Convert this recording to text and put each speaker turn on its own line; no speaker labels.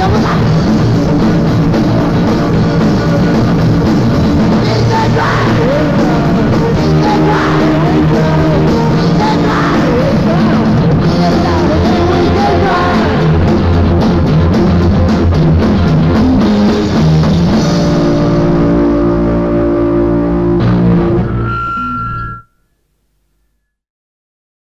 Come on.